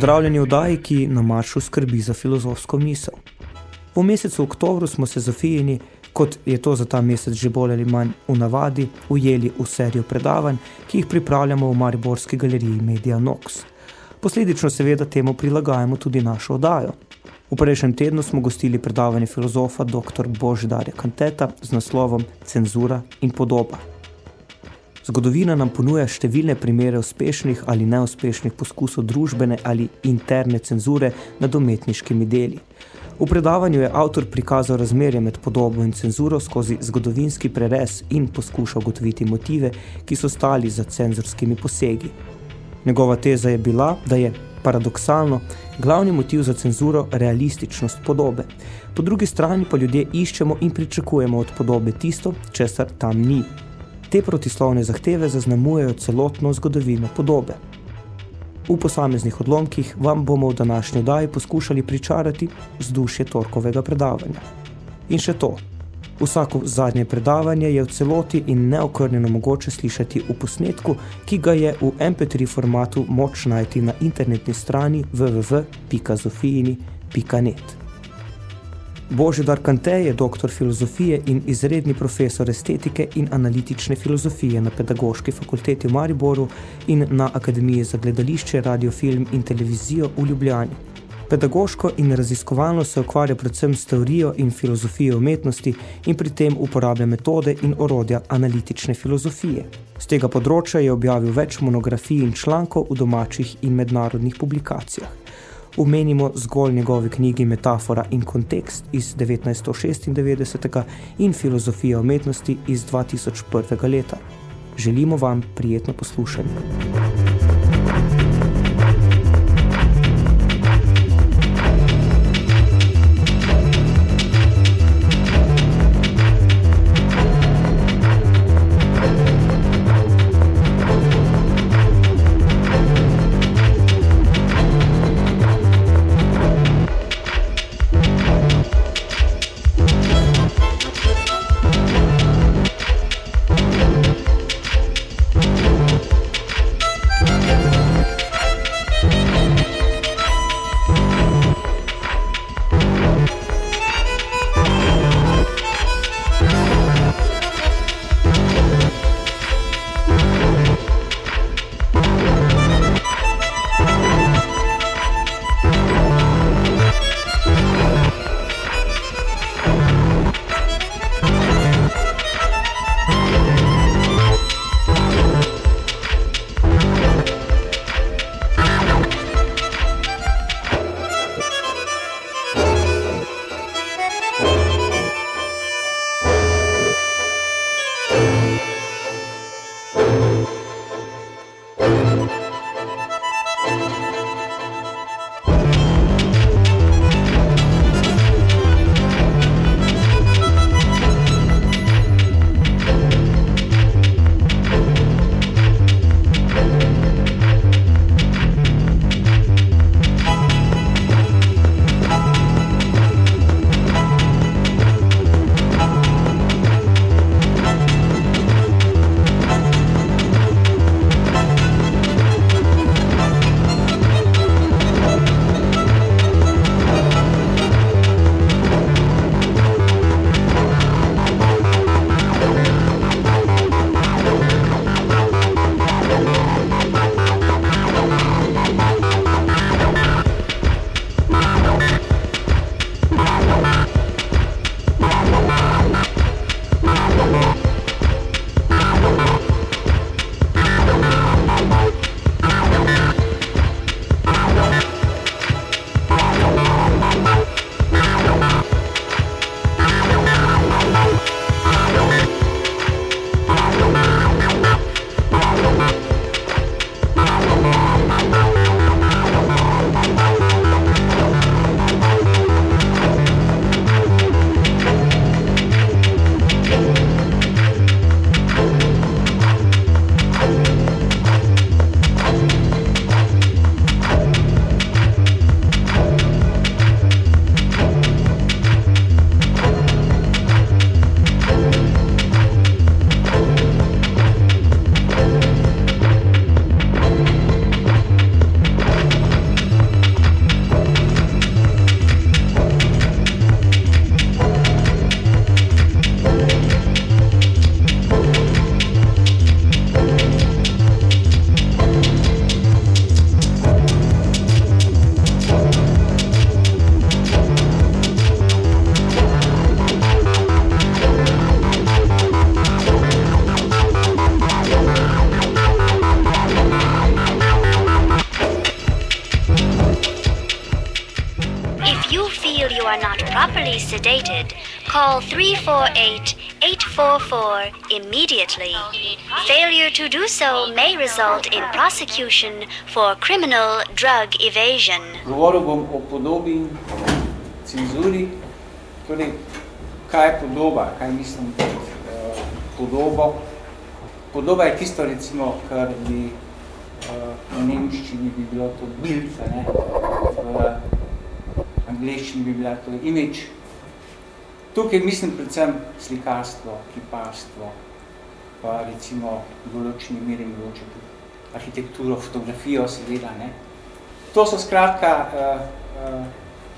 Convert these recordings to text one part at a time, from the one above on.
Pozdravljeni v daji, ki na maršu skrbi za filozofsko misel. V mesecu oktobru smo se Zofijini, kot je to za ta mesec že bolj ali manj v navadi, ujeli v serijo predavanj, ki jih pripravljamo v Mariborski galeriji Media Nox. Posledično seveda temu prilagajamo tudi našo oddajo. V prejšnjem tednu smo gostili predavanje filozofa dr. Boždarja Kanteta z naslovom Cenzura in podoba. Zgodovina nam ponuja številne primere uspešnih ali neuspešnih poskusov družbene ali interne cenzure nad umetniškimi deli. V predavanju je avtor prikazal razmerje med podobo in cenzuro skozi zgodovinski prerez in poskušal gotoviti motive, ki so stali za cenzorskimi posegi. Njegova teza je bila, da je paradoksalno glavni motiv za cenzuro realističnost podobe. Po drugi strani pa ljudje iščemo in pričakujemo od podobe tisto, česar tam ni. Te protislovne zahteve zaznamujejo celotno zgodovino podobe. V posameznih odlomkih vam bomo v današnji daji poskušali pričarati vzdušje torkovega predavanja. In še to. Vsako zadnje predavanje je v celoti in neokrnjeno mogoče slišati v posnetku, ki ga je v MP3 formatu moč najti na internetni strani www.zofijini.net. Božidar Kante je doktor filozofije in izredni profesor estetike in analitične filozofije na Pedagoški fakulteti v Mariboru in na Akademiji za gledališče, radiofilm in televizijo v Ljubljani. Pedagoško in raziskovalno se ukvarja predvsem s teorijo in filozofijo umetnosti in pri tem uporablja metode in orodja analitične filozofije. Z tega področja je objavil več monografij in člankov v domačih in mednarodnih publikacijah umenimo zgolj njegovi knjigi Metafora in kontekst iz 1996 in Filozofija umetnosti iz 2001 leta. Želimo vam prijetno poslušanje. 348 844 immediately. Failure to do so may result in prosecution for criminal drug evasion. Govoril bom o podobi in cenzuri, torej kaj je podoba, kaj mislim pod uh, podobo. Podoba je tisto, recimo, kar bi uh, v nemščini bi bilo to bild, ne? v angliščini bi bila to image. Tukaj mislim predvsem slikarstvo, kiparstvo, pa recimo v določeni meri mogoče tudi arhitekturo, fotografijo seveda. Ne? To so skratka uh, uh,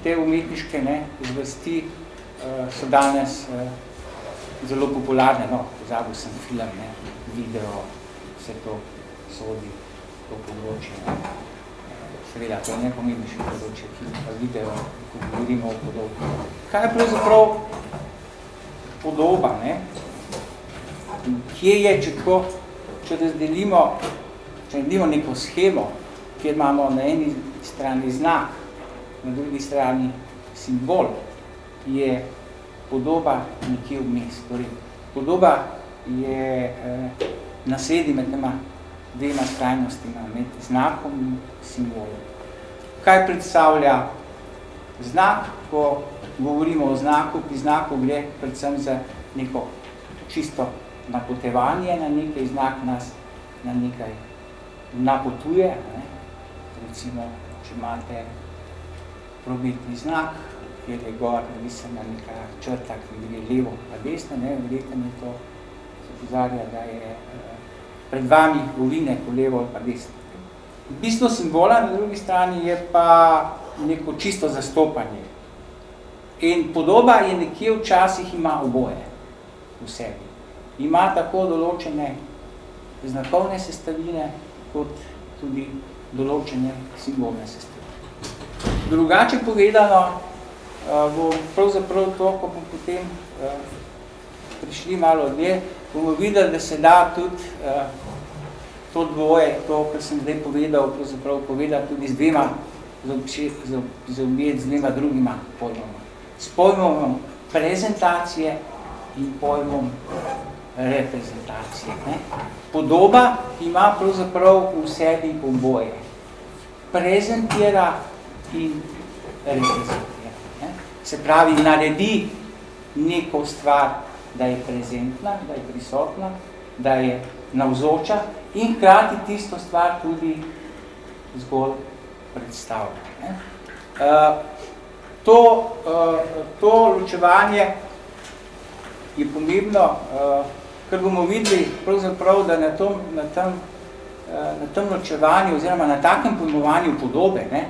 te umetniške ne, zvesti, uh, so danes uh, zelo popularne, no, pozabil sem film, ne, video, vse to sodi to področje. Ne. Seveda, to je najpomembnejše področje, film, pa video, ko govorimo o podobi. Kaj je pravzaprav podoba? Ne? Kje je, če, tako, če razdelimo, če naredimo neko schemo, kjer imamo na eni strani znak, na drugi strani simbol, je podoba nekje vmes. Torej, podoba je eh, nasedi med tema dvema skrajnostima, med znakom in simbolom. Kaj predstavlja znak, ko govorimo o znaku, pri znaku gre predvsem za neko čisto napotevanje na nekaj, znak nas na nekaj napotuje. Ne? Recimo, če imate prometni znak, kjer je gor navisena neka črta, ki gre levo pa desno, ne, verjetno je to se pozarja, da je eh, pred vami ovine ko levo ali pa desno. Bistvo simbola na drugi strani je pa neko čisto zastopanje. In podoba je nekje včasih ima oboje v sebi. Ima tako določene znakovne sestavine, kot tudi določene simbolne sestavine. Drugače povedano, bo pravzaprav to, ko bomo potem prišli malo dlje, bomo videli, da se da tudi to dvoje, to, kar sem zdaj povedal, pravzaprav povedati tudi z dvema, zaobjeti z dvema drugima pojmoma. S pojmom prezentacije in pojmom reprezentacije. Ne? Podoba ima pravzaprav v sebi oboje. Prezentira in reprezentira se pravi, naredi neko stvar, da je prezentna, da je prisotna, da je navzoča in hkrati tisto stvar tudi zgolj predstavlja. Ne? Uh, to, uh, to ločevanje je pomembno, uh, ker bomo videli da na tom, na tem, uh, na tem ločevanju oziroma na takem pojmovanju podobe, ne,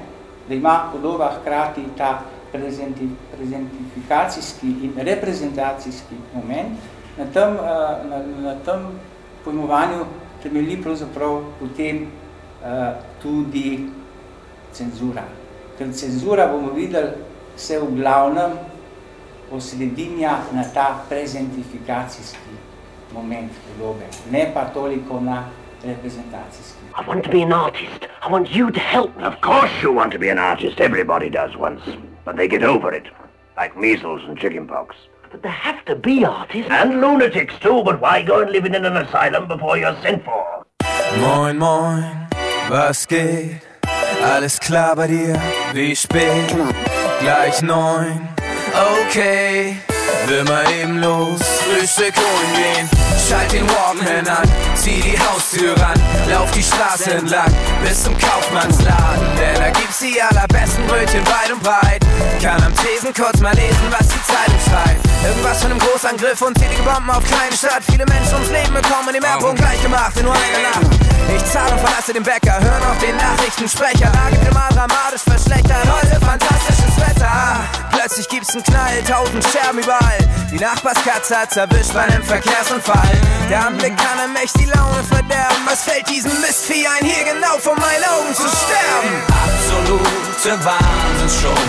da ima podoba hkrati ta prezentifikacijski in reprezentacijski moment, na tem, eh, na, na tem pojmovanju temelji pravzaprav potem uh, tudi cenzura. Ker cenzura, bomo videli, se v glavnem osredinja na ta prezentifikacijski moment podobe, ne pa toliko na reprezentacijski. I want to be an artist. I want you to help me. Of course you want to be an artist. Everybody does once. But they get over it, like measles and chickenpox. But there have to be artists. And lunatics too, but why go and live in an asylum before you're sent for? Moin, moin, was geht? Alles klar bei dir? Wie spät? Gleich neun. Okay. Will mal eben los, Frühstück holen gehen. Schalt den Walkman an, zieh die Haustür ran, lauf die Straße entlang bis zum Kaufmannsladen. Denn da gibt's die allerbesten Brötchen weit und breit. Kann am Tresen kurz mal lesen, was die Zeitung schreibt. Irgendwas von einem Großangriff und zählige Bomben auf kleine Stadt. Viele Menschen ums Leben bekommen im Erdpunkt gleich gemacht in nur einer Nacht. Ich zahle und verlasse den Bäcker, hör noch den Nachrichtensprecher. Lage mal dramatisch verschlechtert, heute fantastisches Wetter. Plötzlich gibt's einen Knall, tausend Scherben überall. Die Nachbarskatze hat's erwischt bei einem Verkehrsunfall. Der Anblick kann einem echt die Laune verderben. Was fällt diesem Mistvieh ein, hier genau vor meinen Augen zu sterben? Absolute Wahnsinnsshow.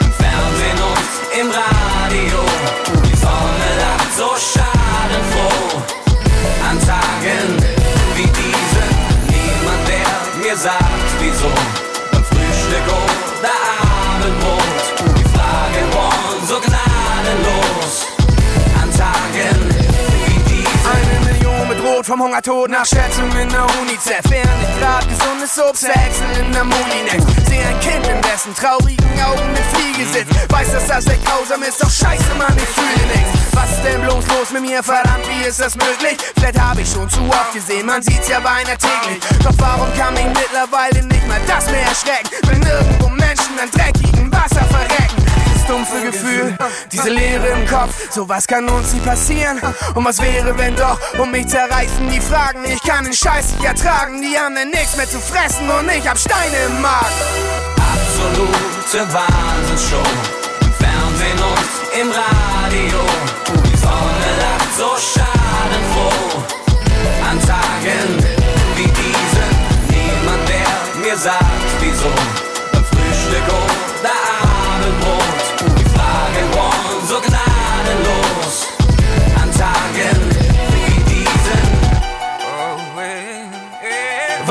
Im Fernsehen und im Radio. Die Sonne lacht so schadenfroh. An Tagen wie diesen. Niemand, der mir sagt, wieso. Vom Hungertod nach Schätzung in der UNICEF. Während ich grad gesundes Obst verhexen in der Mulinex. Sehe ein Kind, in dessen traurigen Augen eine Fliege sitzt. Weiß, dass das echt grausam ist, doch scheiße, Mann, ich fühle nichts. Was ist denn bloß los mit mir, verdammt, wie ist das möglich? Vielleicht habe ich schon zu oft gesehen, man sieht's ja beinahe täglich. Doch warum kann mich mittlerweile nicht mal das mehr erschrecken? Wenn nirgendwo Menschen an dreckigen Wasser verrecken dumpfe Gefühl, diese Leere im Kopf, sowas kann uns nie passieren. Und was wäre, wenn doch, um mich zerreißen die Fragen, ich kann den Scheiß nicht ertragen, die haben denn nichts mehr zu fressen. Und ich hab Steine im Magen. Absolute Wahnsinnsshow, im Fernsehen und im Radio, die Sonne lacht so schadenfroh, an Tagen wie diesen, niemand der mir sagt,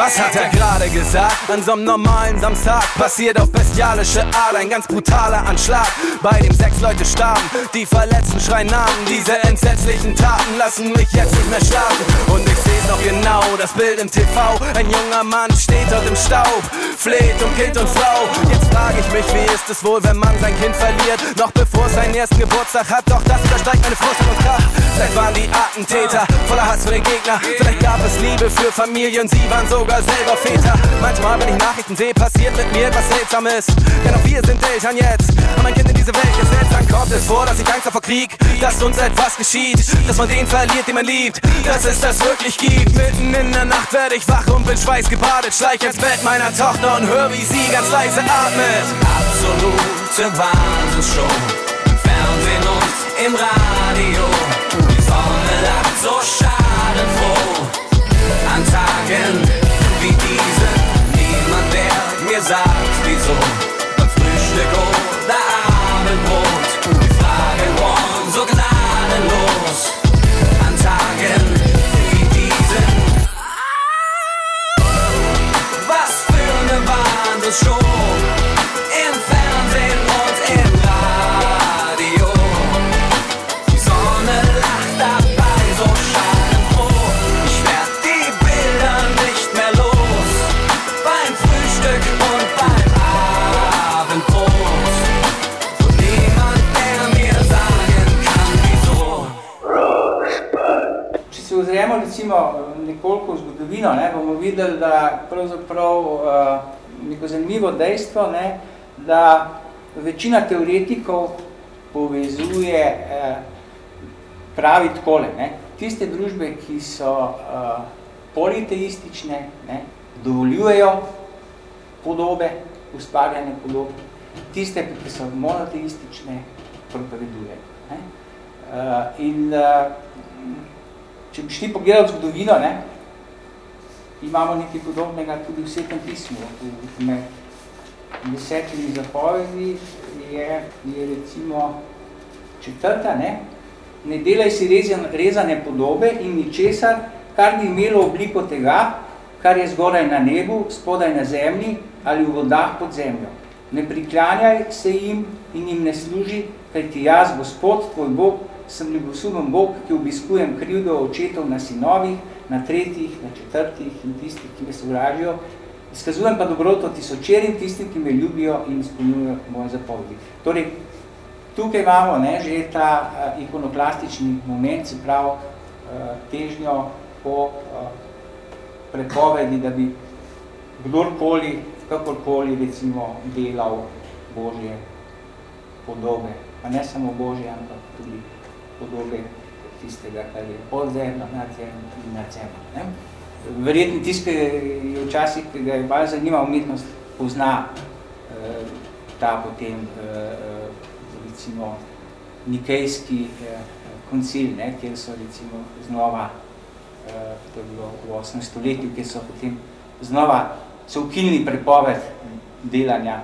Was hat er gerade gesagt? An so einem normalen Samstag passiert auf bestialische Art ein ganz brutaler Anschlag, bei dem sechs Leute starben. Die Verletzten schreien Namen. Diese entsetzlichen Taten lassen mich jetzt nicht mehr schlafen. Und ich seh's noch genau, das Bild im TV. Ein junger Mann steht dort im Staub, fleht um Kind und Frau. Jetzt frage ich mich, wie ist es wohl, wenn man sein Kind verliert? Noch bevor es seinen ersten Geburtstag hat, doch das übersteigt meine Vorstellungskraft. Vielleicht waren die Attentäter voller Hass für den Gegner. Vielleicht gab es Liebe für Familien, sie waren sogar selber Väter. Manchmal, wenn ich Nachrichten sehe, passiert mit mir etwas Seltsames. Denn auch wir sind Eltern jetzt. Und mein Kind in diese Welt gesetzt, dann kommt es vor, dass ich Angst vor Krieg, dass uns etwas geschieht, dass man den verliert, den man liebt, dass es das wirklich gibt. Mitten in der Nacht werde ich wach und bin schweißgebadet, schleich ins Bett meiner Tochter und hör, wie sie ganz leise atmet. Absolute Wahnsinnsshow, im Fernsehen und im Radio. Die Sonne lacht so schadenfroh an Tagen I Pesado, pisou. Zgodovino, ne, bomo videli, da pravzaprav uh, neko zanimivo dejstvo, ne, da večina teoretikov povezuje, uh, pravi takole, ne, tiste družbe, ki so uh, politeistične, ne, dovoljujejo podobe, ustvarjanje podob, tiste, ki so monoteistične, propovedujejo. Ne. Uh, in uh, če bi šli pogledati zgodovino, ne, imamo nekaj podobnega tudi v svetem pismu. Med desetimi zapovedi je, je recimo četrta, ne, ne delaj si rezan, rezane podobe in ničesar, kar bi imelo obliko tega, kar je zgoraj na nebu, spodaj na zemlji ali v vodah pod zemljo. Ne priklanjaj se jim in jim ne služi, kajti jaz, Gospod, tvoj Bog, sem ljubosumen Bog, ki obiskujem krivdo očetov na sinovih, na tretjih, na četrtih in tistih, ki me sovražijo. Izkazujem pa dobroto tisočerim tistim, ki me ljubijo in izpolnjujejo moje zapovedi. Torej, tukaj imamo ne, že ta uh, ikonoklastični moment, se pravi uh, težnjo po uh, prepovedi, da bi kdorkoli, kakorkoli recimo delal Božje podobe. Pa ne samo Božje, ampak tudi podobe tistega, kar je pod zemljo, nad zemljo in nad zemljo. Ne? Verjetno tisti, ki je včasih, ki ga je bolj zanima umetnost, pozna eh, ta potem eh, recimo nikejski eh, koncil, ne, kjer so recimo znova, eh, to je bilo v 8. stoletju, kjer so potem znova so ukinili prepoved delanja,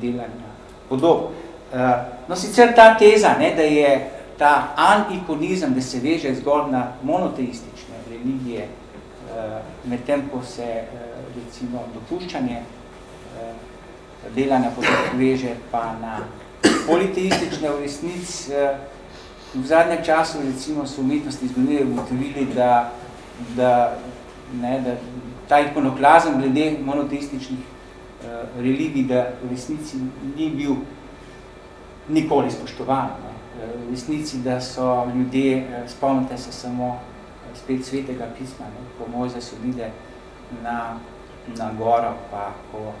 delanja podob. Uh, no, sicer ta teza, ne, da je ta anikonizem, da se veže zgolj na monoteistične religije, uh, medtem ko se uh, recimo dopuščanje uh, delanja podob veže pa na politeistične v resnic. V zadnjem času recimo so umetnosti zgodili ugotovili, da da, ne, da ta ikonoklazem glede monoteističnih religij, da v resnici ni bil nikoli spoštovan. Ne. V resnici, da so ljudje, spomnite se samo spet svetega pisma, ne, ko Mojzes odide na, na goro, pa ko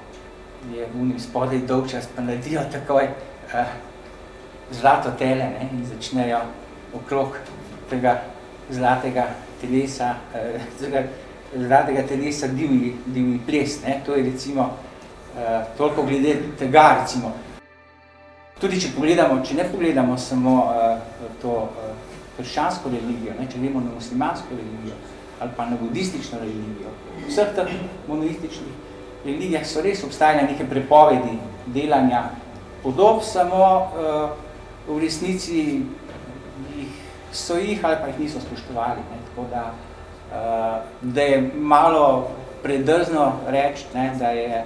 je v njim spodaj dolg čas, pa naredijo takoj uh, zlato tele ne, in začnejo okrog tega zlatega telesa, uh, zlatega telesa divji, divji ples. Ne. To je recimo uh, toliko glede tega, recimo. Tudi če pogledamo, če ne pogledamo samo uh, to uh, krščansko religijo, ne, če gremo na muslimansko religijo ali pa na budistično religijo, vseh teh monoističnih religijah so res obstajale neke prepovedi delanja podob, samo uh, v resnici jih, so jih ali pa jih niso spoštovali. Ne? Tako da, uh, da je malo predrzno reči, ne, da, je,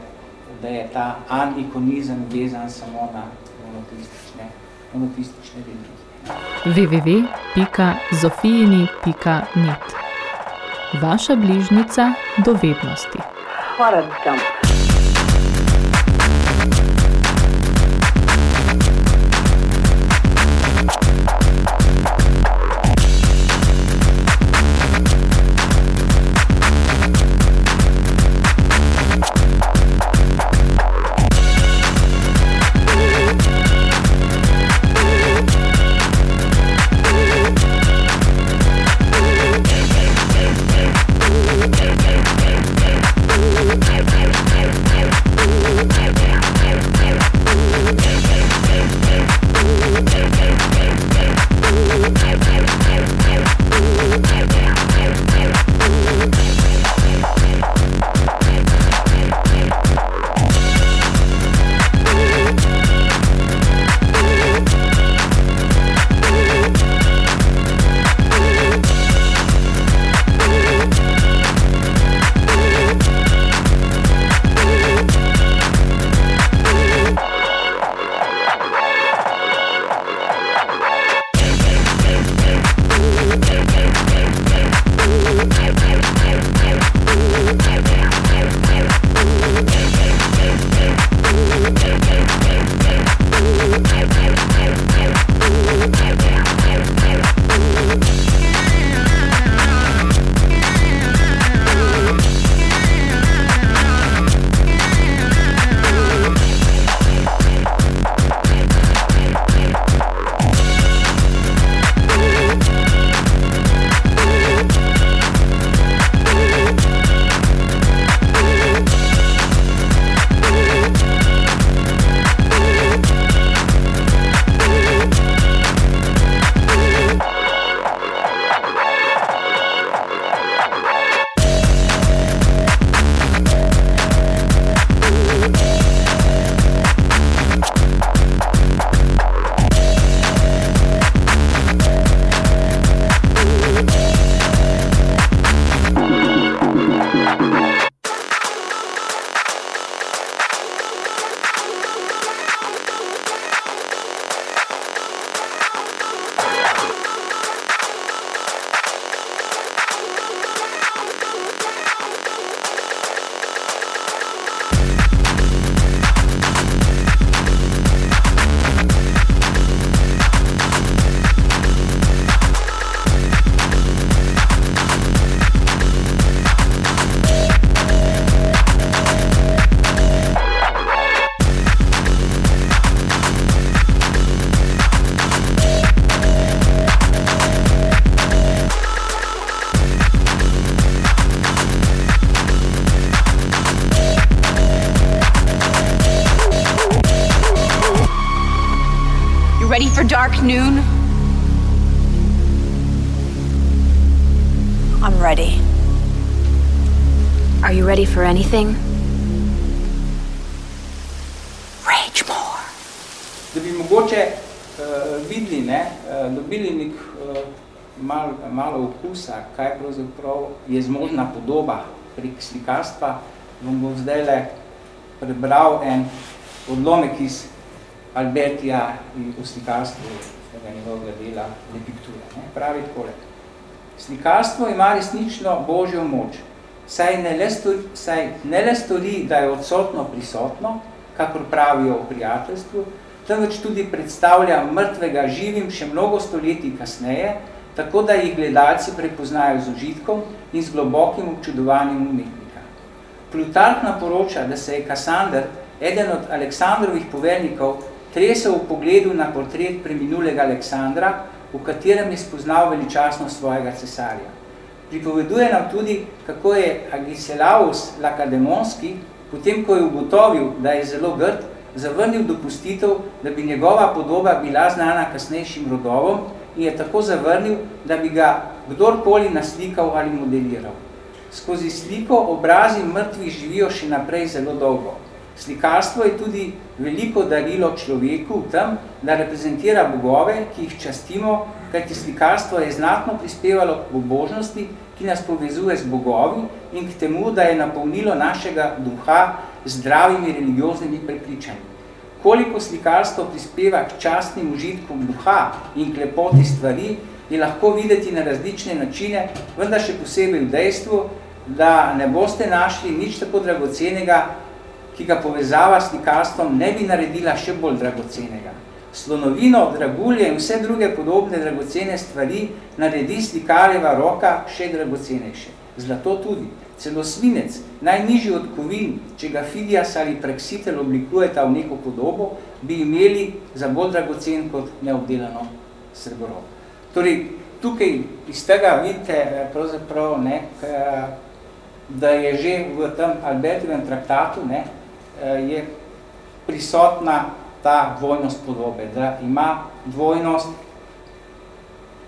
da je ta anikonizem vezan samo na monoteistične, monoteistične religije. www.zofijini.net Vaša bližnica do vednosti. What ready for anything? Rage more. Da bi mogoče uh, videli, ne, uh, dobili nek uh, mal, malo okusa, kaj pravzaprav je zmožna podoba prek slikarstva, vam bom zdaj le prebral en odlomek iz Albertija in v slikarstvu njegovega dela Le Picture. Ne? Pravi takole. Slikarstvo ima resnično božjo moč, saj ne le stori, saj ne le stori da je odsotno prisotno, kakor pravijo v prijateljstvu, temveč tudi predstavlja mrtvega živim še mnogo stoletij kasneje, tako da jih gledalci prepoznajo z užitkom in z globokim občudovanjem umetnika. Plutark naporoča, da se je Kasander, eden od Aleksandrovih poveljnikov, tresel v pogledu na portret preminulega Aleksandra, v katerem je spoznal veličasnost svojega cesarja. Pripoveduje nam tudi, kako je Agiselaus Lakademonski, potem ko je ugotovil, da je zelo grd, zavrnil dopustitev, da bi njegova podoba bila znana kasnejšim rodovom in je tako zavrnil, da bi ga kdorkoli naslikal ali modeliral. Skozi sliko obrazi mrtvih živijo še naprej zelo dolgo. Slikarstvo je tudi veliko darilo človeku v tem, da reprezentira bogove, ki jih častimo, kajti slikarstvo je znatno prispevalo k bobožnosti, ki nas povezuje z bogovi in k temu, da je napolnilo našega duha zdravimi religioznimi prepričanji. Koliko slikarstvo prispeva k častnim užitkom duha in k lepoti stvari, je lahko videti na različne načine, vendar še posebej v dejstvu, da ne boste našli nič tako dragocenega, ki ga povezava s slikarstvom ne bi naredila še bolj dragocenega. Slonovino, dragulje in vse druge podobne dragocene stvari naredi slikarjeva roka še dragocenejše. Zlato tudi. Celo svinec, najnižji od kovin, če ga Fidias ali Praksitel oblikujeta v neko podobo, bi imeli za bolj dragocen kot neobdelano srebro. Torej, tukaj iz tega vidite, pravzaprav, ne, da je že v tem Albertovem traktatu ne, je prisotna ta dvojnost podobe, da ima dvojnost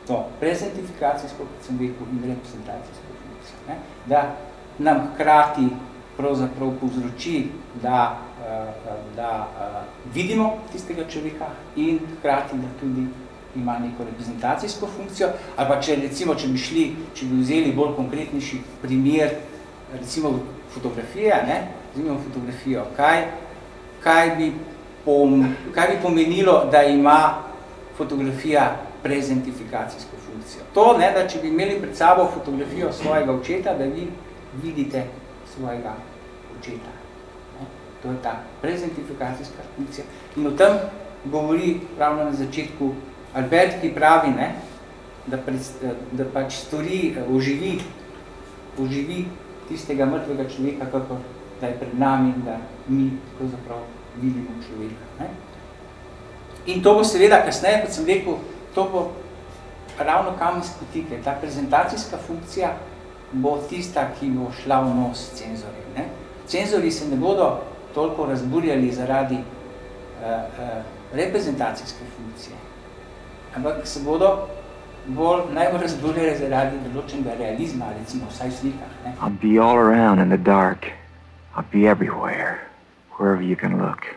to prezentifikacijsko, kot sem rekel, in reprezentacijsko funkcijo. Ne, da nam hkrati pravzaprav povzroči, da, da vidimo tistega človeka in hkrati, da tudi ima neko reprezentacijsko funkcijo, ali pa če recimo, če bi šli, če bi vzeli bolj konkretnejši primer, recimo fotografije, ne, vzimemo fotografijo, kaj, kaj, bi pom, kaj bi pomenilo, da ima fotografija prezentifikacijsko funkcijo. To, ne, da če bi imeli pred sabo fotografijo svojega očeta, da vi vidite svojega očeta. Ne? To je ta prezentifikacijska funkcija. In o tem govori ravno na začetku Albert, ki pravi, ne, da, pred, da pač stori, oživi, oživi tistega mrtvega človeka, kako da je pred nami in da mi pravzaprav vidimo človeka. Ne? In to bo seveda kasneje, kot sem rekel, to bo ravno kam iz potike. Ta prezentacijska funkcija bo tista, ki bo šla v nos cenzorjev. Ne? Cenzori se ne bodo toliko razburjali zaradi uh, uh, reprezentacijske funkcije, ampak se bodo bolj najbolj razburjali zaradi določenega realizma, recimo vsaj slikah. Ne? I'll be all around in the dark. I'll be everywhere, wherever you can look.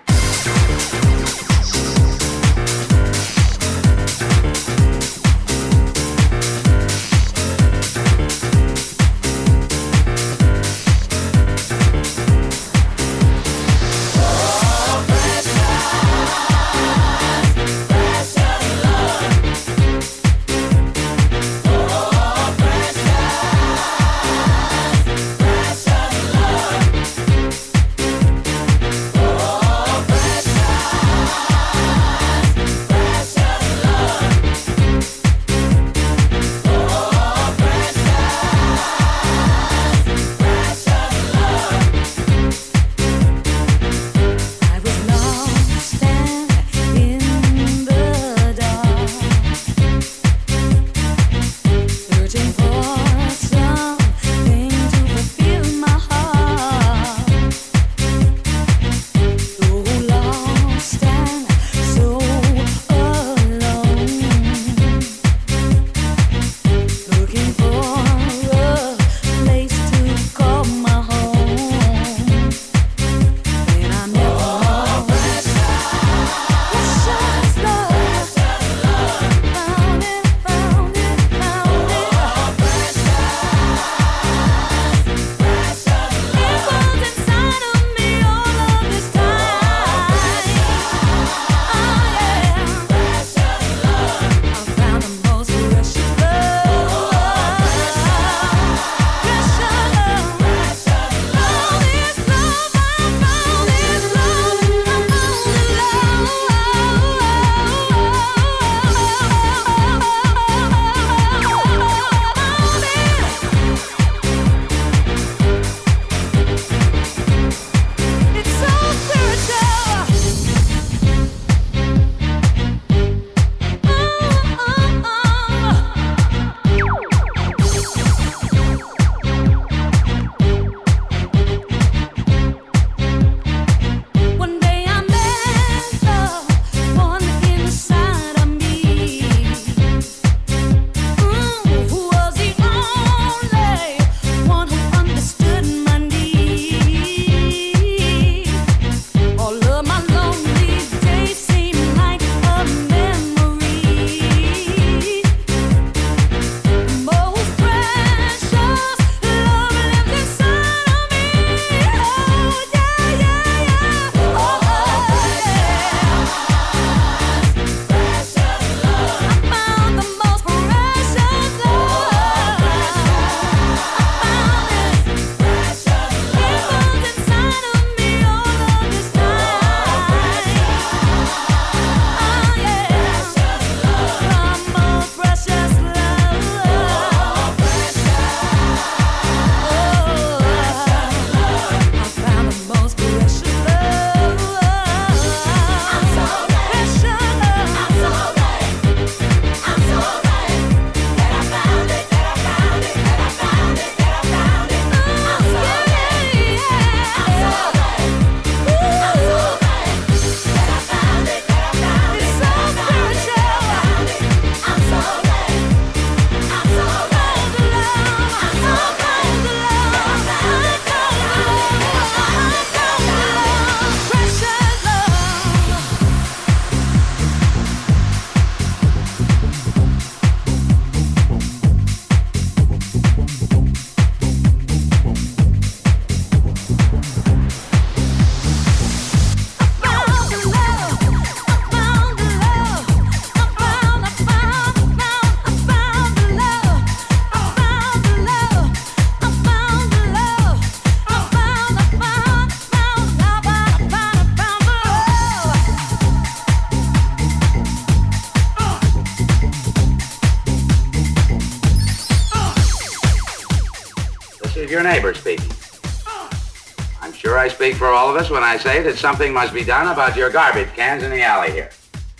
Us when I say that something must be done about your garbage cans in the alley here.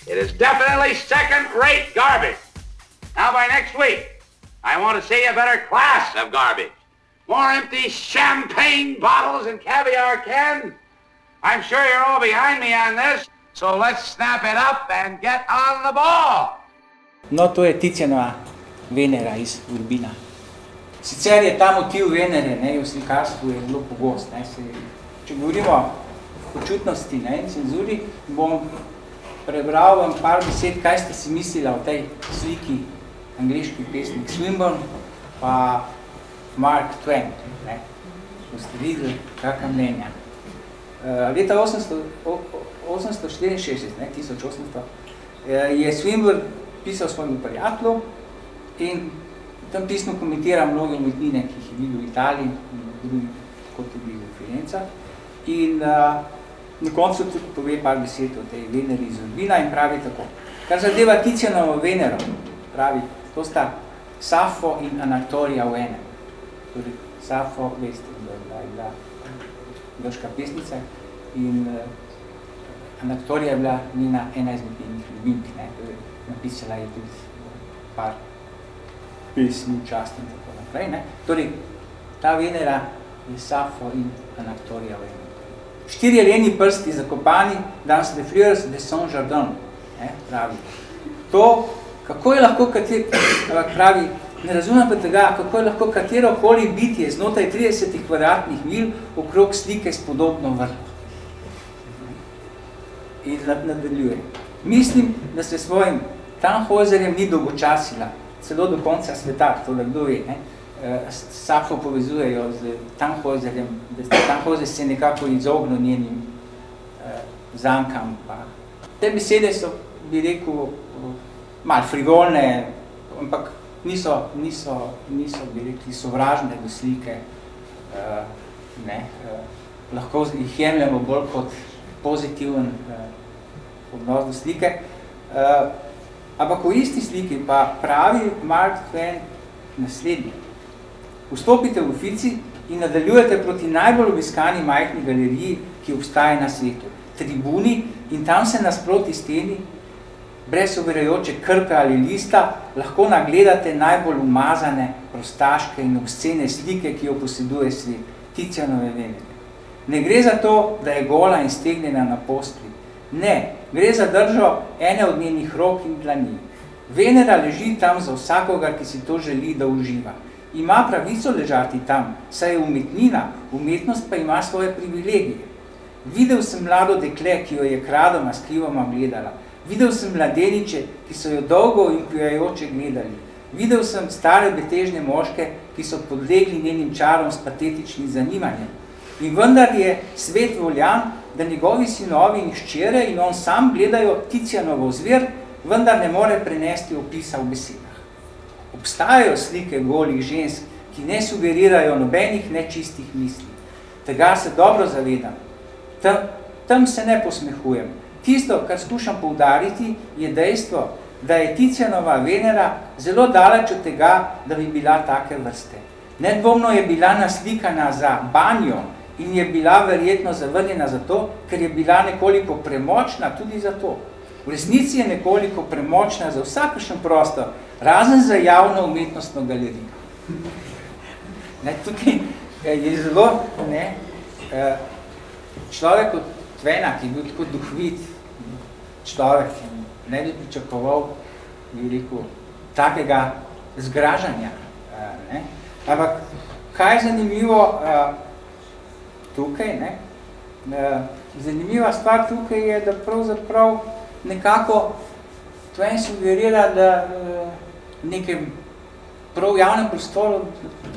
It is definitely second-rate garbage. Now, by next week, I want to see a better class of garbage. More empty champagne bottles and caviar cans. I'm sure you're all behind me on this, so let's snap it up and get on the ball. No, to je Ticianova ah. Venera iz Urbina. Sicer je ta motiv Venere ne, v slikarstvu je zelo pogost. Ne, se, če govorimo o čutnosti ne, in cenzuri, bom prebral vam par besed, kaj ste si mislila o tej sliki angliški pesnik Swinburne pa Mark Twain. Ne. Boste videli, kakva mnenja. Uh, leta 800, 864, ne, 1800, uh, je Swinburne pisal svojemu prijatelju in tam pismo komentira mnoge umetnine, ki jih je videl v Italiji in drugi, kot tudi v Firencah. In uh, na koncu tudi pove par besed o tej Veneri iz Urbina in pravi tako. Kar zadeva Ticianovo Venero, pravi, to sta Safo in Anaktorija v enem. Torej, Safo, veste, da je bila grška pesnica in uh, Anaktorija je bila njena ena izmed njenih ljubimk, ne, torej, napisala je tudi par pesmi, čast in tako naprej. Ne. Torej, ta Venera je Safo in Anaktorija v enem. Štiri jeleni prsti zakopani, dans de fleurs de Saint-Jardin, ne, pravi. To, kako je lahko kater, pravi, ne razumem pa tega, kako je lahko katero koli bitje znotraj 30 kvadratnih mil okrog slike s podobno vrlo. In nadaljuje. Mislim, da se svojim Tannhäuserjem ni dolgočasila, celo do konca sveta, to da kdo ve, ne? Safo povezujejo z Tannhäuserjem, da Tannhäuser se nekako izognil njenim uh, zankam. Pa. Te besede so, bi rekel, malo frivolne, ampak niso, niso, niso bi rekli, sovražne do slike. Uh, ne, uh, lahko jih jemljamo bolj kot pozitiven uh, odnos do slike. Uh, ampak v isti sliki pa pravi Mark Twain naslednji. Vstopite v Fici in nadaljujete proti najbolj obiskani majhni galeriji, ki obstaja na svetu. Tribuni in tam se nasproti steni, brez ovirajoče krpe ali lista, lahko nagledate najbolj umazane, prostaške in obscene slike, ki jo poseduje svet, Ticianove Venere. Ne gre za to, da je gola in stegnjena na postli. Ne, gre za držo ene od njenih rok in dlani. Venera leži tam za vsakoga, ki si to želi, da uživa. Ima pravico ležati tam, saj je umetnina, umetnost pa ima svoje privilegije. Videl sem mlado dekle, ki jo je kradoma skrivoma gledala. Videl sem mladeniče, ki so jo dolgo in pijajoče gledali. Videl sem stare betežne moške, ki so podlegli njenim čarom s patetičnim zanimanjem. In vendar je svet voljan, da njegovi sinovi in ščere in on sam gledajo Ticianovo zver, vendar ne more prenesti opisa v besedah. Obstajajo slike golih žensk, ki ne sugerirajo nobenih nečistih misli. Tega se dobro zavedam. Tam, tam se ne posmehujem. Tisto, kar skušam poudariti, je dejstvo, da je Ticianova Venera zelo daleč od tega, da bi bila take vrste. Nedvomno je bila naslikana za banjo in je bila verjetno zavrnjena zato, ker je bila nekoliko premočna tudi za to. V resnici je nekoliko premočna za vsakršen prostor, razen za javno umetnostno galerijo. Ne, tukaj je zelo ne, človek od Tvena, ki je bil tako duhvit človek, ne bi pričakoval, bi rekel, takega zgražanja. Ne. Ampak, kaj je zanimivo tukaj, ne? zanimiva stvar tukaj je, da pravzaprav nekako Twain sugerira, da nekem prav javnem prostoru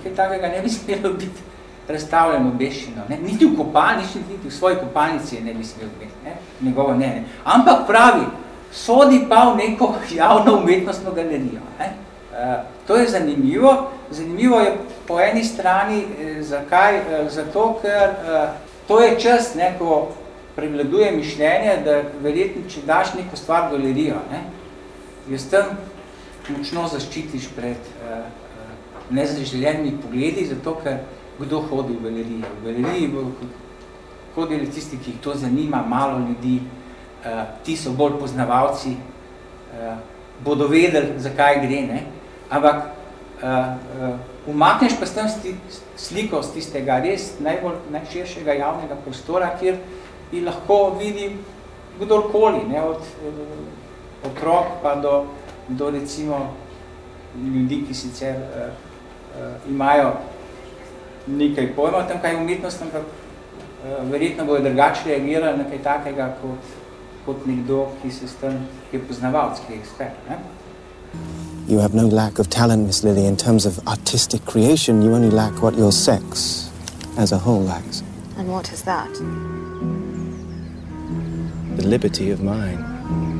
kaj takega ne bi smelo biti predstavljeno beščino. Ne? Niti v kopalnici, niti v svoji kopalnici ne bi smelo biti. Ne? Njegovo ne, ne. Ampak pravi, sodi pa v neko javno umetnostno galerijo. Ne? Uh, to je zanimivo. Zanimivo je po eni strani, eh, zakaj? Eh, zato, ker eh, to je čas, ne, ko prevladuje mišljenje, da verjetno, če daš neko stvar galerijo, ne, jo s tem močno zaščitiš pred eh, nezaželjenimi pogledi, zato ker kdo hodi v galeriji. V galeriji hodijo tisti, ki jih to zanima, malo ljudi, uh, ti so bolj poznavalci, uh, bodo vedeli, zakaj gre, ne? ampak uh, uh, umakneš pa s tem sti, sliko z tistega res najbolj najširšega javnega prostora, kjer bi lahko vidi kdorkoli, ne? od uh, otrok pa do, do recimo ljudi, ki sicer uh, uh, imajo nekaj pojma o tem, kaj je umetnost, ampak uh, verjetno bojo drugače reagirali na kaj takega, kot, kot nekdo, ki se s tem, ki je poznavalc, ki je ekspert. Ne? You have no lack of talent, Miss Lily, in terms of artistic creation. You only lack what your sex as a whole lacks. And what is that? The liberty of mind.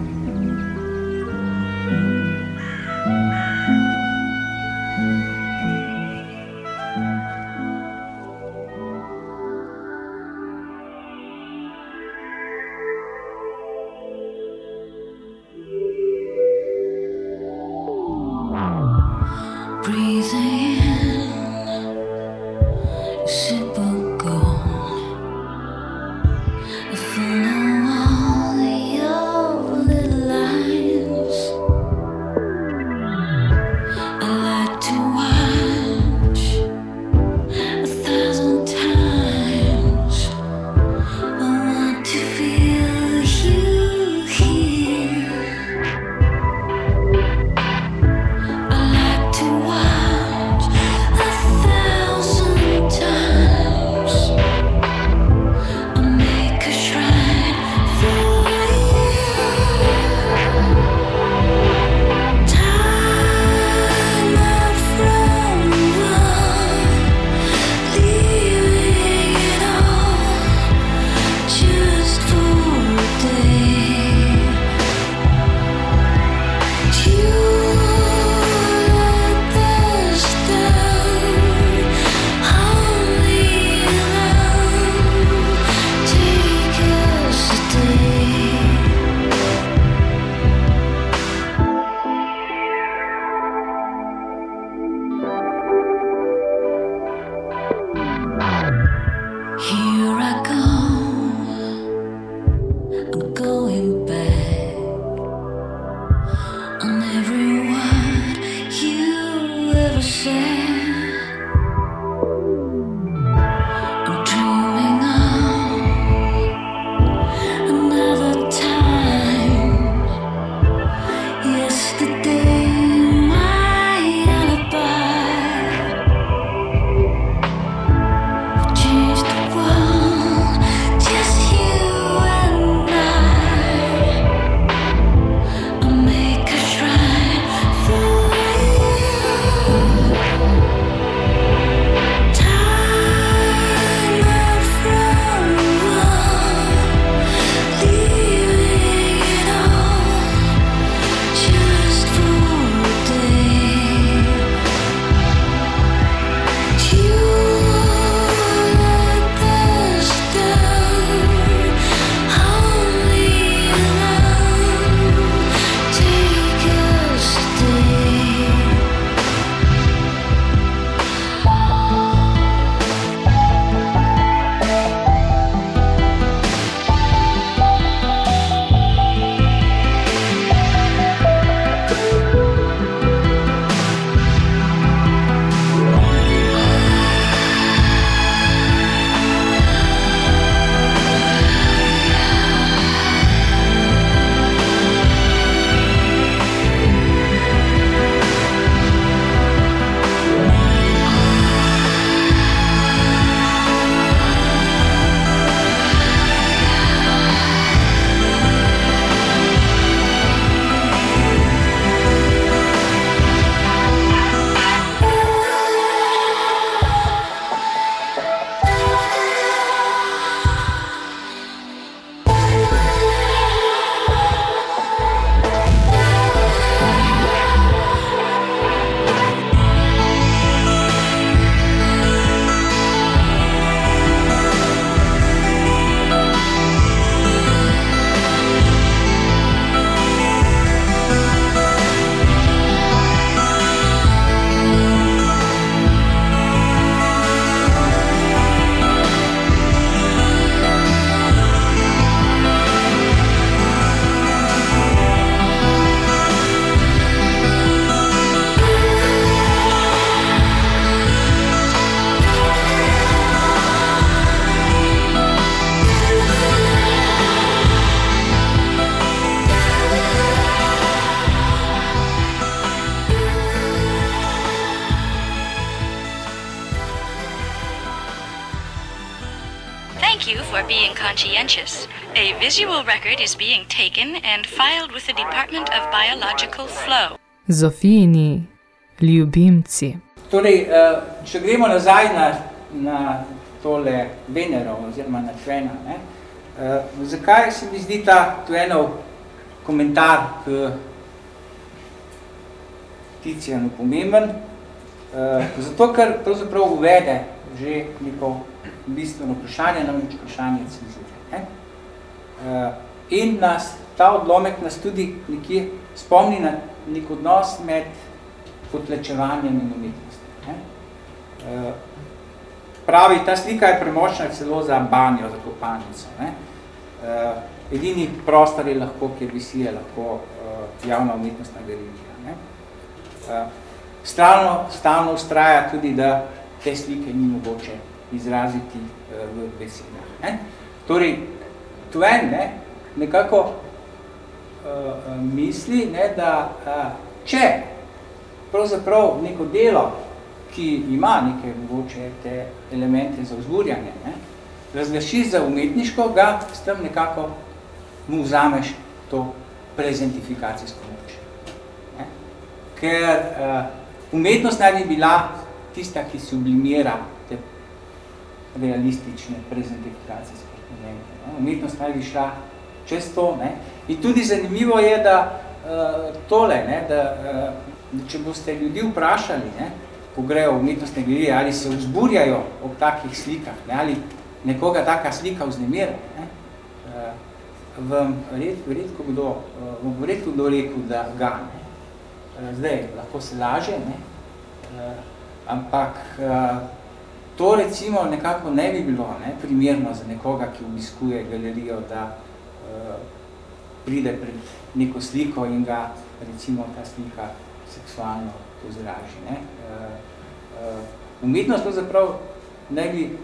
Record is being taken and filed with the Department of Biological Flow. Zofijini ljubimci. Torej, eh, če gremo nazaj na, na tole Venero oziroma na Tvena, ne, eh, zakaj se mi zdi ta Tvenov komentar k Ticijanu pomemben? Eh, Zato, ker pravzaprav uvede že neko bistveno vprašanje, namreč vprašanje cenzure. Eh, In nas, ta odlomek nas tudi nekje spomni na nek odnos med potlačevanjem in umetnostjo. Eh, Pravi, ta slika je premočna celo za banjo, za kopanico. Ne? Eh, Edini prostor je lahko, kjer visi je lahko javna umetnostna galerija. Ne? Stalno, stalno ustraja tudi, da te slike ni mogoče izraziti v besedah. Torej, Twain ne, nekako uh, misli, ne, da uh, če pravzaprav neko delo, ki ima neke mogoče te elemente za vzburjanje, ne, razglašiš za umetniško, ga s tem nekako mu vzameš to prezentifikacijsko moč. Ne. Ker uh, umetnost naj bi bila tista, ki sublimira te realistične prezentifikacijske. Ne. Umetnost naj bi šla čez to. Ne. In tudi zanimivo je, da uh, tole, ne, da uh, če boste ljudi vprašali, ne, ko grejo v umetnostne galerije, ali se vzburjajo ob takih slikah, ne, ali nekoga taka slika vznemira, ne, uh, vam red, redko kdo, uh, vam redko kdo rekel, da ga. Ne. Uh, zdaj, lahko se laže, ne, uh, ampak uh, to recimo nekako ne bi bilo ne, primerno za nekoga, ki obiskuje galerijo, da uh, pride pred neko sliko in ga recimo ta slika seksualno pozraži. Ne. Uh, uh, umetnost pravzaprav ne bi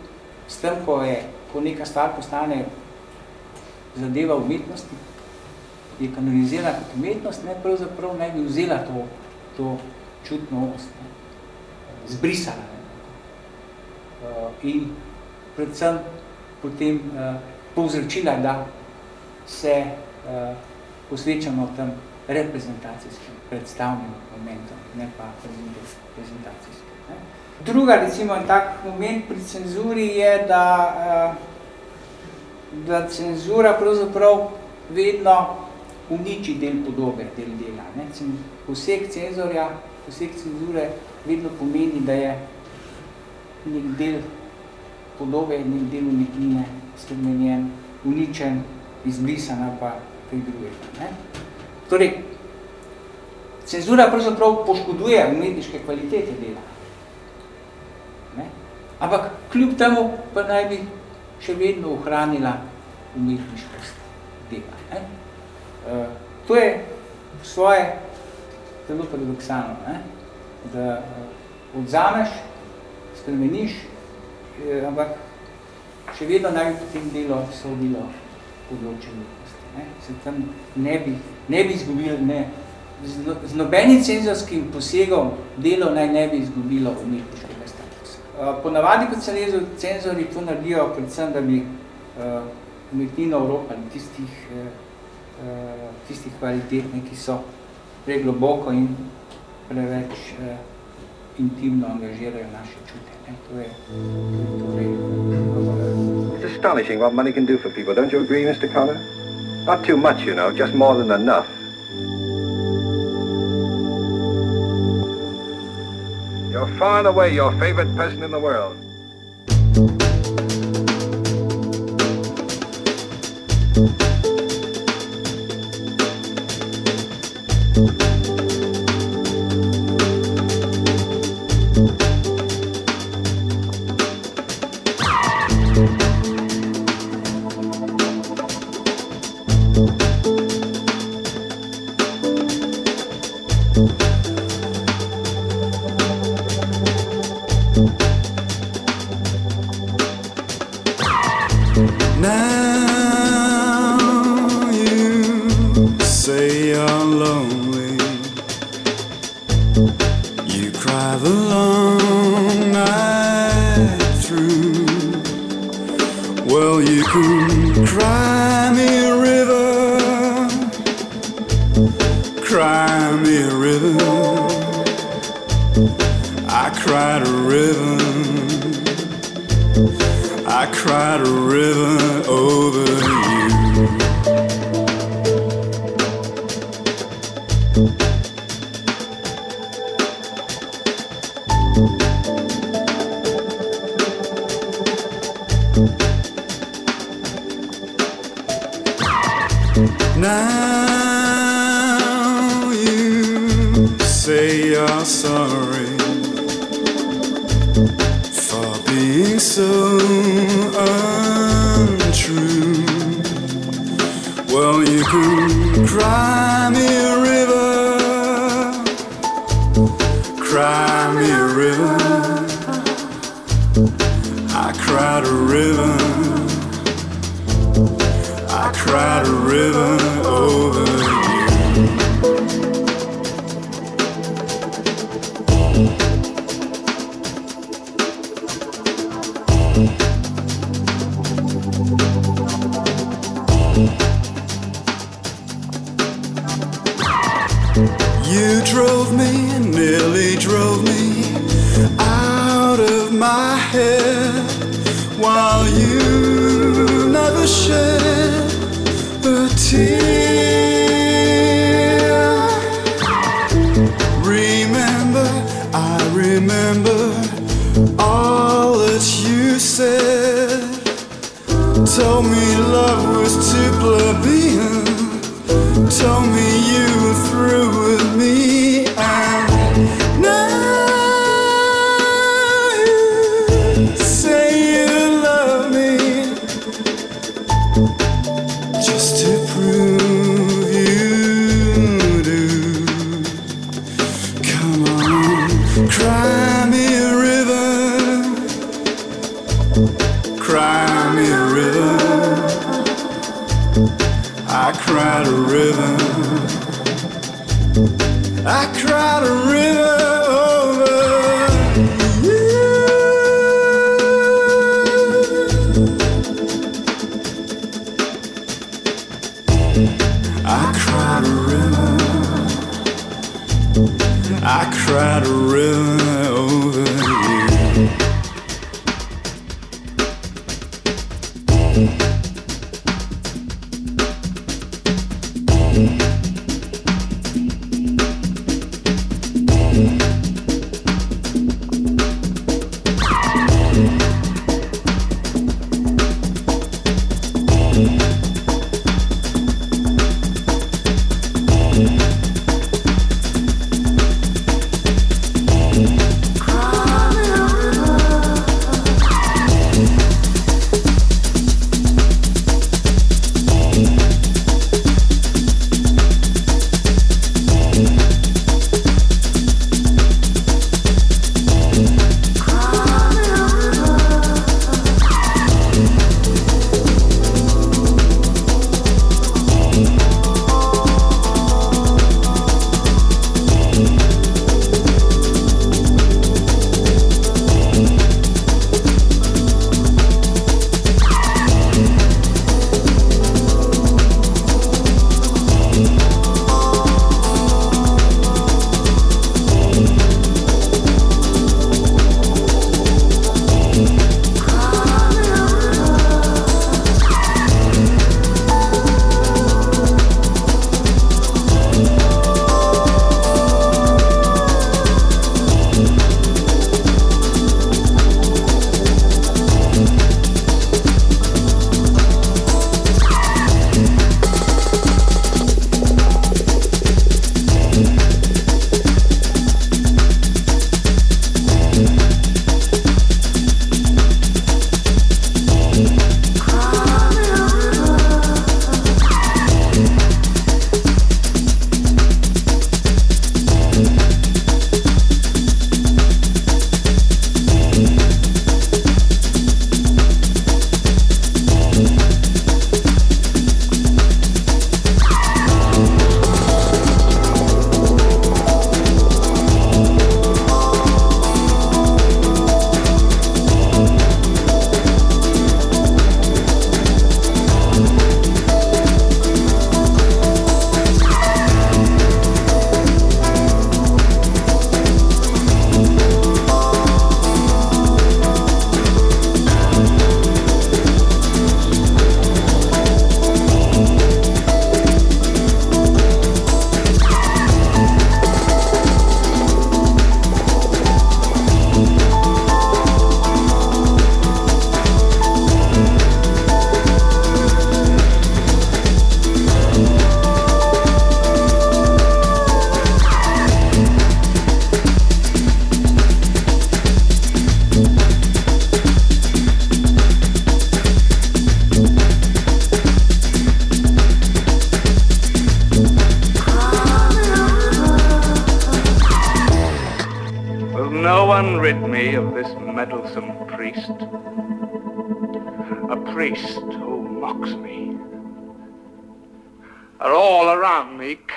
s tem, ko, je, ko neka stvar postane zadeva umetnosti, je kanonizirana kot umetnost, ne, pravzaprav ne bi vzela to, to čutno ost, ne, zbrisala. Ne. Uh, in predvsem potem uh, povzročila, da se uh, posvečamo tem reprezentacijskim predstavnim momentom, ne pa prezentacijskim. Ne. Druga, recimo, tak moment pri cenzuri je, da, da cenzura pravzaprav vedno uniči del podobe, del dela. Ne. Poseg cenzorja, poseg cenzure vedno pomeni, da je nek del podobe, nek del umetnine spremenjen, uničen, izbrisan ali pa kaj drugega. Ne? Torej, cenzura pravzaprav poškoduje umetniške kvalitete dela. Ne? Ampak kljub temu pa naj bi še vedno ohranila umetniškost dela. Ne? Uh, to je svoje zelo paradoksalno, da uh, odzameš, spremeniš, eh, ampak še vedno naj bi potem delo sodilo področje. Ne? Se tam ne bi, ne bi izgubili, ne, z, no, z nobenim cenzorskim posegom delo naj ne bi izgubilo umetniškega statusa. Uh, ponavadi, kot se rezo, cenzori to naredijo predvsem, da bi uh, umetnino oropali tistih, uh, uh, tistih kvalitet, ne, ki so pregloboko in preveč uh, intimno angažirajo naše čute. It's astonishing what money can do for people, don't you agree, Mr. Connor? Not too much, you know, just more than enough. You're far and away your favorite person in the world. Now you say you're lonely. You cry the long night through. Well, you cry me a river, cry me a river. I cried a river, I cried a river Told me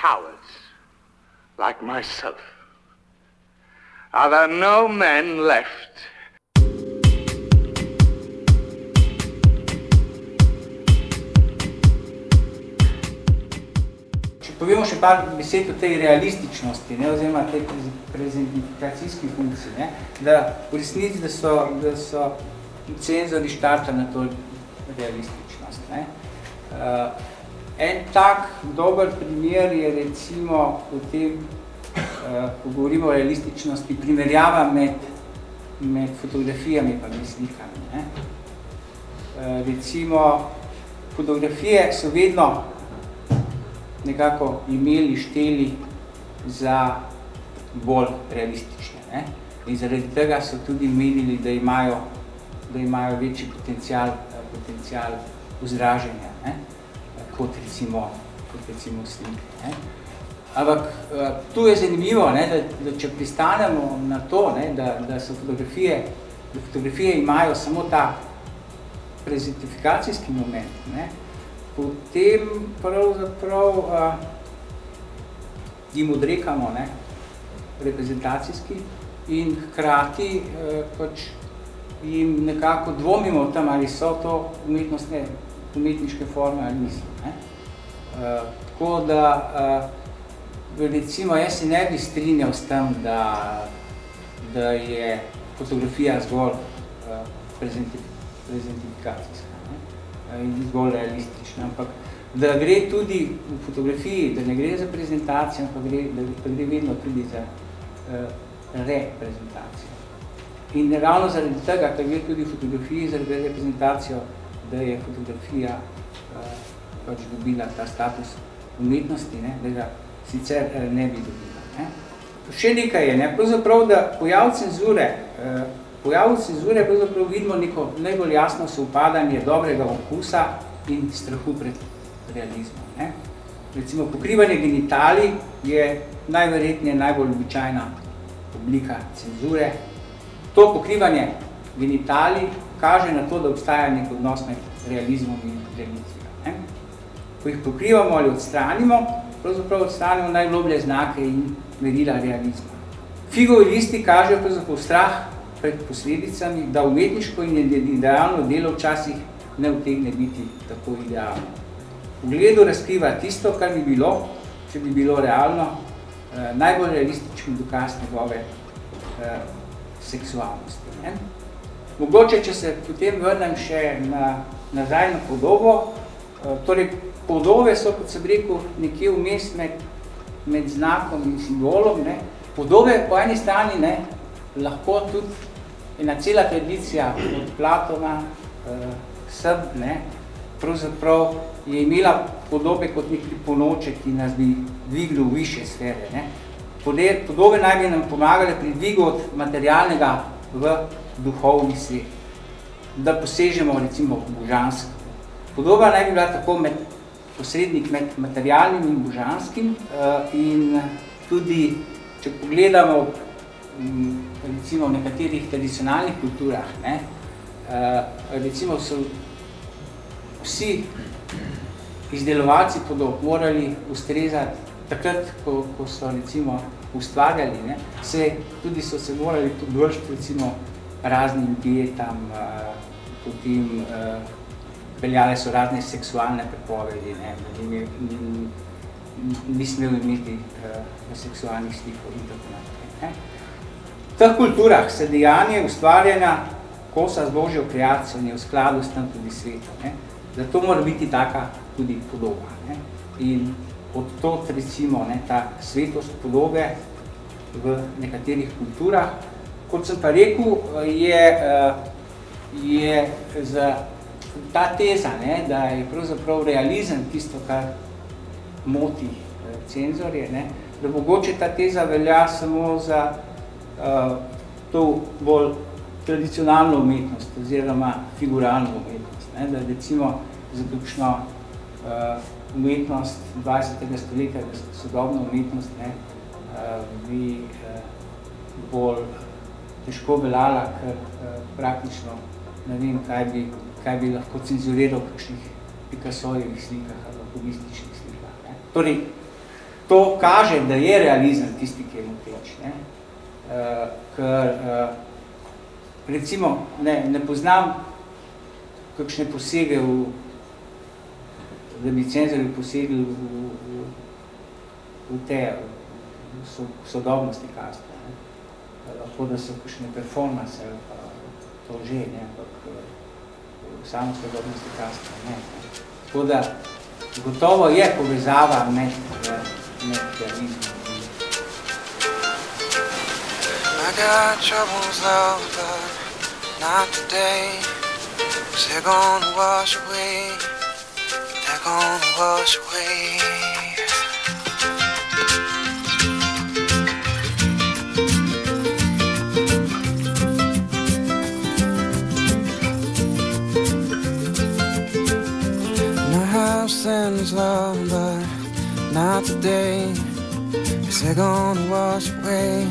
cowards, like myself? Are there no men left povemo še par besed o tej realističnosti, ne, oziroma tej prezentacijski funkciji, ne, da v resnici, da so, da so cenzori štartali na to realističnost. Ne. Uh, en tak dober primer je recimo v tem, uh, ko govorimo o realističnosti, primerjava med, med fotografijami med slikami. Ne. Uh, recimo, fotografije so vedno nekako imeli, šteli za bolj realistične. Ne? In zaradi tega so tudi menili, da imajo, da imajo večji potencial, potencial vzraženja, ne? Kot recimo, kot recimo slike. Ne? Ampak tu je zanimivo, ne? Da, da če pristanemo na to, ne? Da, da so fotografije, da fotografije imajo samo ta prezentifikacijski moment, ne? potem pravzaprav uh, jim odrekamo ne, reprezentacijski in hkrati uh, pač jim nekako dvomimo o tem, ali so to umetnostne, umetniške forme ali niso. Ne. Uh, tako da, uh, recimo, jaz se ne bi strinjal s tem, da, da je fotografija zgolj uh, prezentifikacijska ne, in zgolj realistična, ampak da gre tudi v fotografiji, da ne gre za prezentacijo, ampak gre, da, da gre vedno tudi za uh, reprezentacijo. In ravno zaradi tega, da gre tudi v fotografiji zaradi reprezentacijo, da je fotografija uh, pač dobila ta status umetnosti, ne, da ga sicer uh, ne bi dobila. Ne. Še nekaj je, ne, pravzaprav, da pojav cenzure, uh, pojav cenzure pravzaprav vidimo neko najbolj jasno soupadanje dobrega okusa in strahu pred realizmom. Ne. Recimo, pokrivanje genitali je najverjetnije najbolj običajna oblika cenzure. To pokrivanje genitali kaže na to, da obstaja nek odnos med realizmom in realizmijo. Ne. Ko jih pokrivamo ali odstranimo, pravzaprav odstranimo najgloblje znake in merila realizma. Figovi listi kažejo pravzaprav strah pred posledicami, da umetniško in idealno delo včasih ne utegne biti tako idealno. V gledu razkriva tisto, kar bi bilo, če bi bilo realno, eh, najbolj realistični dokaz njegove eh, seksualnosti. Ne? Mogoče, če se potem vrnem še na, nazaj na podobo, eh, torej podobe so, kot sem rekel, nekje vmes med, med znakom in simbolom. Ne? Podobe po eni strani ne, lahko tudi ena cela tradicija od Platona, eh, Srb, ne, pravzaprav je imela podobe kot nek ponoček, ki nas bi dvignil v više sfere. Ne. Podobe naj bi nam pomagale pri dvigu od materialnega v duhovni svet, da posežemo recimo božansko. Podoba naj bi bila tako med, posrednik med materialnim in božanskim uh, in tudi, če pogledamo um, recimo v nekaterih tradicionalnih kulturah, ne, uh, recimo so vsi izdelovalci podob morali ustrezati takrat, ko, ko so recimo ustvarjali, ne, se, tudi so se morali podvršiti recimo raznim dietam, uh, potem uh, peljale so razne seksualne prepovedi, ne, da ni, smel imeti uh, seksualnih stikov in tako naprej. Ne. V teh kulturah se dejanje ustvarjanja kosa z Božjo kreacijo je v skladu s tem tudi svetom. Ne. Zato mora biti taka tudi podoba. Ne. In od tot recimo ne, ta svetost podobe v nekaterih kulturah. Kot sem pa rekel, je, je za ta teza, ne, da je pravzaprav realizem tisto, kar moti cenzorje, ne, da mogoče ta teza velja samo za uh, to bolj tradicionalno umetnost oziroma figuralno umetnost. Ne, da recimo za tukšno uh, umetnost 20. stoletja, sodobno umetnost, ne, uh, bi uh, bolj težko veljala, ker uh, praktično ne vem, kaj bi, kaj bi lahko cenzuriral v kakšnih Picassojevih slikah ali kubističnih slikah. Ne. Torej, to kaže, da je realizem tisti, ki je moteč. Ne. Uh, ker, uh, recimo, ne, ne poznam kakšne posege v da bi cenzori posegli v, v, v te v so, sodobnosti kaste. Lahko, da so kakšne performance ali pa to že, ne, ampak v samo sodobnosti kaste. Ne. Tako da, gotovo je povezava med, med realizmom. I got troubles love, but not today. Cause they're gonna wash away. They're gonna wash away. Sins love, but not today. Cause they're gonna wash away.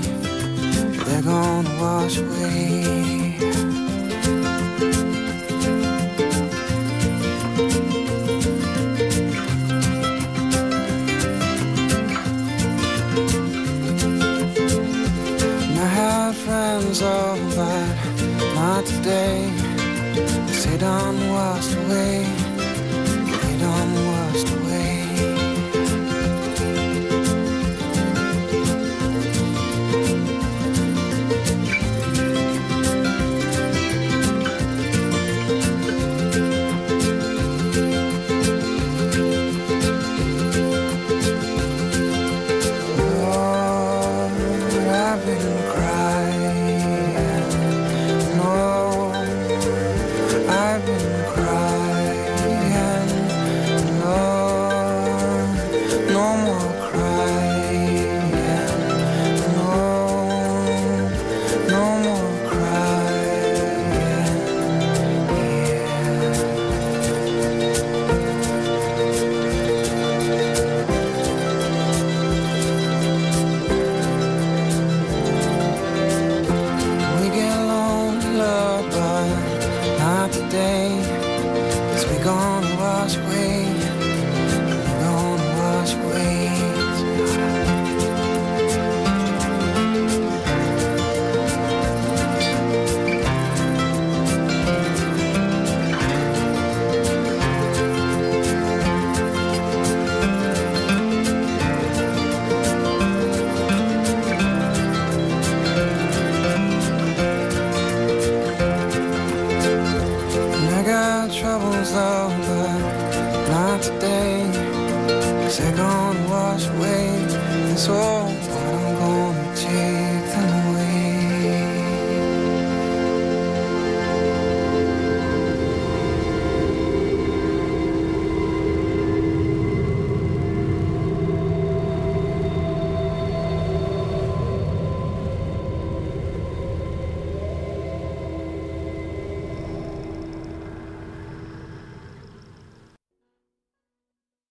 They're gonna wash away. And friends all but not today. Cause. They done washed away.